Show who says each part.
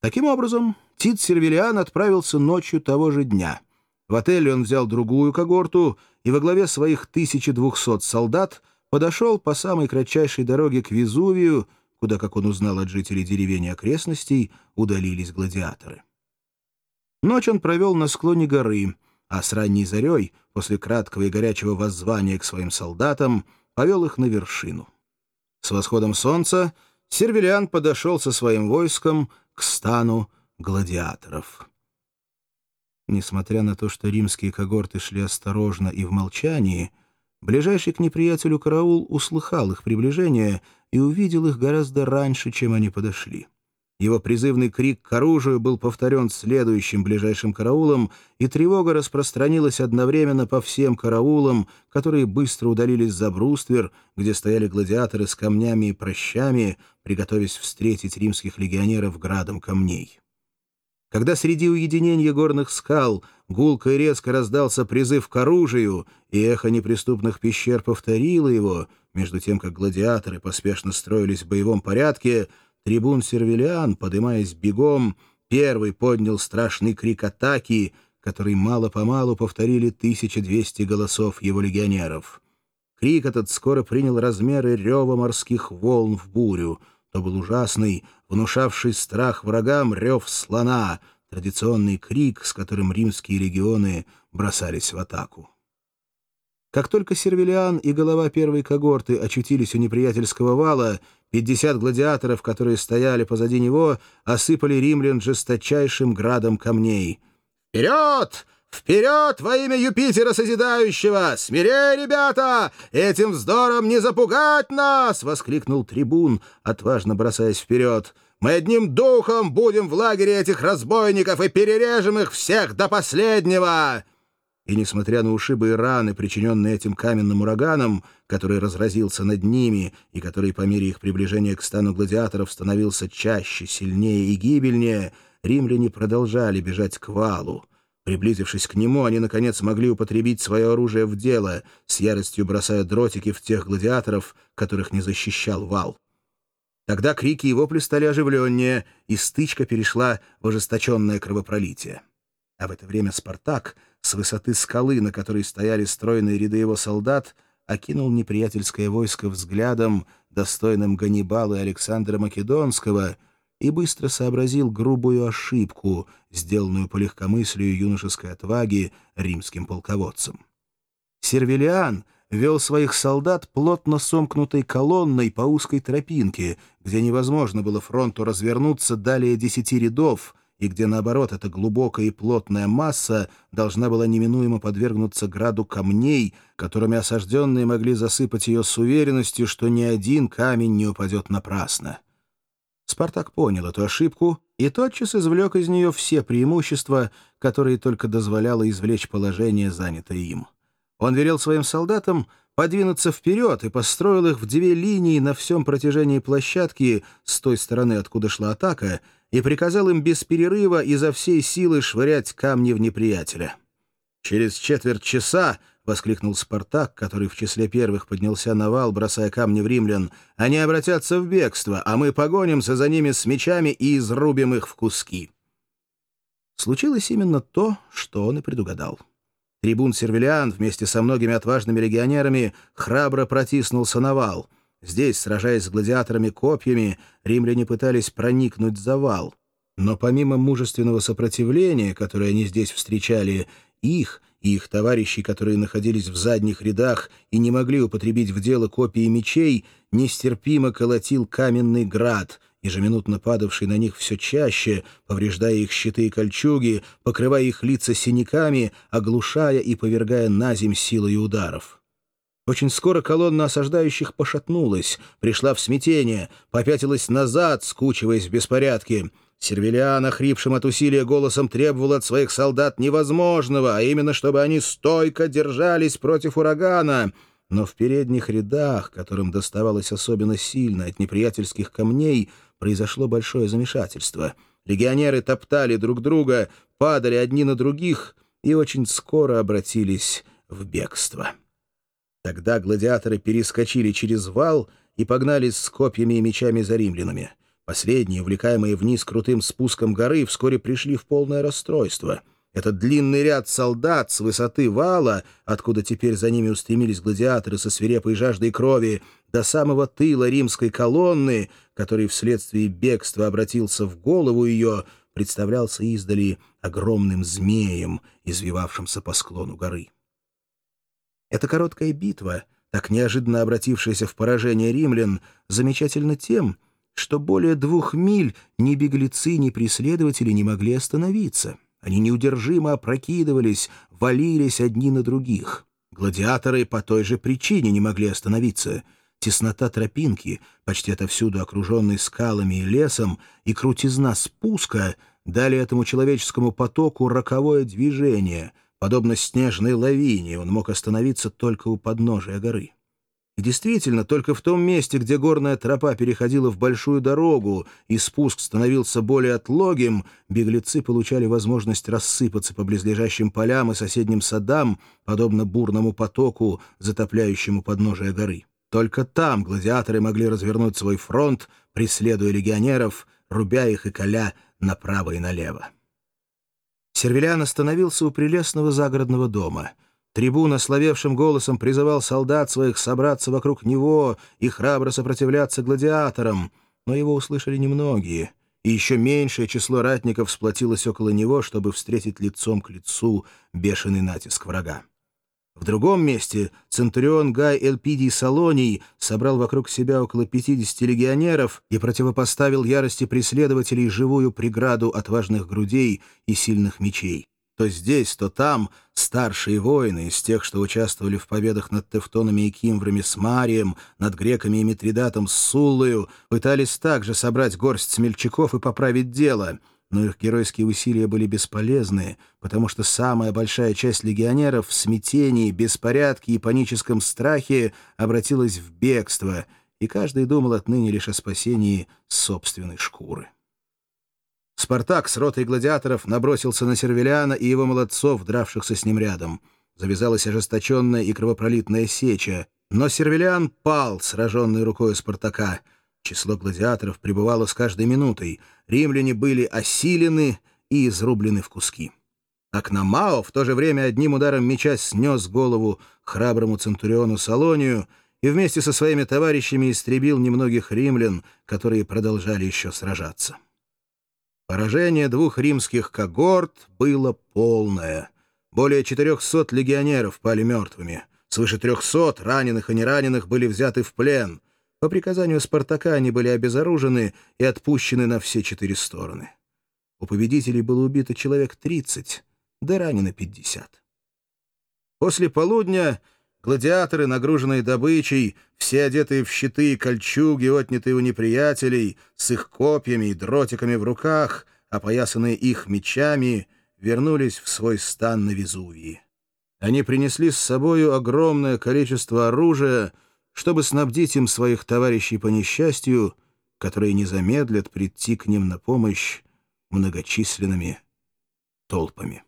Speaker 1: Таким образом, Тит Сервилиан отправился ночью того же дня. В отеле он взял другую когорту и во главе своих 1200 солдат подошел по самой кратчайшей дороге к Везувию, куда, как он узнал от жителей деревень и окрестностей, удалились гладиаторы. Ночь он провел на склоне горы, а с ранней зарей, после краткого и горячего воззвания к своим солдатам, повел их на вершину. С восходом солнца Сервилиан подошел со своим войском к стану гладиаторов. Несмотря на то, что римские когорты шли осторожно и в молчании, ближайший к неприятелю караул услыхал их приближение и увидел их гораздо раньше, чем они подошли. Его призывный крик к оружию был повторен следующим ближайшим караулом, и тревога распространилась одновременно по всем караулам, которые быстро удалились за бруствер, где стояли гладиаторы с камнями и прощами, приготовясь встретить римских легионеров градом камней. Когда среди уединения горных скал гулко и резко раздался призыв к оружию, и эхо неприступных пещер повторило его, между тем, как гладиаторы поспешно строились в боевом порядке — Трибун Сервилиан, подымаясь бегом, первый поднял страшный крик атаки, который мало-помалу повторили 1200 голосов его легионеров. Крик этот скоро принял размеры рева морских волн в бурю. То был ужасный, внушавший страх врагам рев слона, традиционный крик, с которым римские легионы бросались в атаку. Как только Сервилиан и голова первой когорты очутились у неприятельского вала, пятьдесят гладиаторов, которые стояли позади него, осыпали римлян жесточайшим градом камней. «Вперед! Вперед во имя Юпитера Созидающего! Смирей, ребята! Этим вздором не запугать нас!» — воскликнул трибун, отважно бросаясь вперед. «Мы одним духом будем в лагере этих разбойников и перережем их всех до последнего!» И, несмотря на ушибы и раны, причиненные этим каменным ураганом, который разразился над ними и который по мере их приближения к стану гладиаторов становился чаще, сильнее и гибельнее, римляне продолжали бежать к валу. Приблизившись к нему, они, наконец, могли употребить свое оружие в дело, с яростью бросая дротики в тех гладиаторов, которых не защищал вал. Тогда крики и вопли стали оживленнее, и стычка перешла в ожесточенное кровопролитие. А в это время Спартак — с высоты скалы, на которой стояли стройные ряды его солдат, окинул неприятельское войско взглядом, достойным Ганнибала и Александра Македонского, и быстро сообразил грубую ошибку, сделанную по легкомыслию юношеской отваги римским полководцем. Сервилиан вел своих солдат плотно сомкнутой колонной по узкой тропинке, где невозможно было фронту развернуться далее десяти рядов, и где, наоборот, эта глубокая и плотная масса должна была неминуемо подвергнуться граду камней, которыми осажденные могли засыпать ее с уверенностью, что ни один камень не упадет напрасно. Спартак понял эту ошибку и тотчас извлек из нее все преимущества, которые только дозволяло извлечь положение, занятое им. Он велел своим солдатам подвинуться вперед и построил их в две линии на всем протяжении площадки с той стороны, откуда шла атака — и приказал им без перерыва изо всей силы швырять камни в неприятеля. «Через четверть часа», — воскликнул Спартак, который в числе первых поднялся на вал, бросая камни в римлян, «они обратятся в бегство, а мы погонимся за ними с мечами и изрубим их в куски». Случилось именно то, что он и предугадал. Трибун Сервилиан вместе со многими отважными легионерами храбро протиснулся на вал — Здесь, сражаясь с гладиаторами копьями, римляне пытались проникнуть за вал. Но помимо мужественного сопротивления, которое они здесь встречали, их и их товарищей, которые находились в задних рядах и не могли употребить в дело копии мечей, нестерпимо колотил каменный град, ежеминутно падавший на них все чаще, повреждая их щиты и кольчуги, покрывая их лица синяками, оглушая и повергая на земь силой ударов. Очень скоро колонна осаждающих пошатнулась, пришла в смятение, попятилась назад, скучиваясь в беспорядке. Сервилиан, охрипшим от усилия голосом, требовал от своих солдат невозможного, а именно, чтобы они стойко держались против урагана. Но в передних рядах, которым доставалось особенно сильно от неприятельских камней, произошло большое замешательство. Легионеры топтали друг друга, падали одни на других и очень скоро обратились в бегство. Тогда гладиаторы перескочили через вал и погнались с копьями и мечами за римлянами. Последние, увлекаемые вниз крутым спуском горы, вскоре пришли в полное расстройство. Этот длинный ряд солдат с высоты вала, откуда теперь за ними устремились гладиаторы со свирепой жаждой крови, до самого тыла римской колонны, который вследствие бегства обратился в голову ее, представлялся издали огромным змеем, извивавшимся по склону горы. Эта короткая битва, так неожиданно обратившаяся в поражение римлян, замечательна тем, что более двух миль ни беглецы, ни преследователи не могли остановиться. Они неудержимо опрокидывались, валились одни на других. Гладиаторы по той же причине не могли остановиться. Теснота тропинки, почти отовсюду окруженной скалами и лесом, и крутизна спуска дали этому человеческому потоку роковое движение. Подобно снежной лавине, он мог остановиться только у подножия горы. И действительно, только в том месте, где горная тропа переходила в большую дорогу и спуск становился более отлогим, беглецы получали возможность рассыпаться по близлежащим полям и соседним садам, подобно бурному потоку, затопляющему подножие горы. Только там гладиаторы могли развернуть свой фронт, преследуя легионеров, рубя их и коля направо и налево. Сервелян остановился у прелестного загородного дома — Трибун ословевшим голосом призывал солдат своих собраться вокруг него и храбро сопротивляться гладиаторам, но его услышали немногие, и еще меньшее число ратников сплотилось около него, чтобы встретить лицом к лицу бешеный натиск врага. В другом месте Центурион Гай Эльпидий Салоний собрал вокруг себя около 50 легионеров и противопоставил ярости преследователей живую преграду отважных грудей и сильных мечей. То здесь, то там старшие воины из тех, что участвовали в победах над тевтонами и кимврами с Марием, над греками и Митридатом с Суллою, пытались также собрать горсть смельчаков и поправить дело, но их геройские усилия были бесполезны, потому что самая большая часть легионеров в смятении, беспорядке и паническом страхе обратилась в бегство, и каждый думал отныне лишь о спасении собственной шкуры. Спартак с ротой гладиаторов набросился на Сервеляна и его молодцов, дравшихся с ним рядом. Завязалась ожесточенная и кровопролитная сеча. Но Сервелян пал, сраженный рукой Спартака. Число гладиаторов пребывало с каждой минутой. Римляне были осилены и изрублены в куски. Акномао в то же время одним ударом меча снес голову храброму центуриону Салонию и вместе со своими товарищами истребил немногих римлян, которые продолжали еще сражаться. Поражение двух римских когорт было полное. Более 400 легионеров пали мертвыми. Свыше 300 раненых и нераненых были взяты в плен. По приказанию Спартака они были обезоружены и отпущены на все четыре стороны. У победителей было убито человек 30, да ранено 50. После полудня Гладиаторы, нагруженные добычей, все одетые в щиты и кольчуги, отнятые у неприятелей, с их копьями и дротиками в руках, опоясанные их мечами, вернулись в свой стан на Везувии. Они принесли с собою огромное количество оружия, чтобы снабдить им своих товарищей по несчастью, которые не замедлят прийти к ним на помощь многочисленными толпами.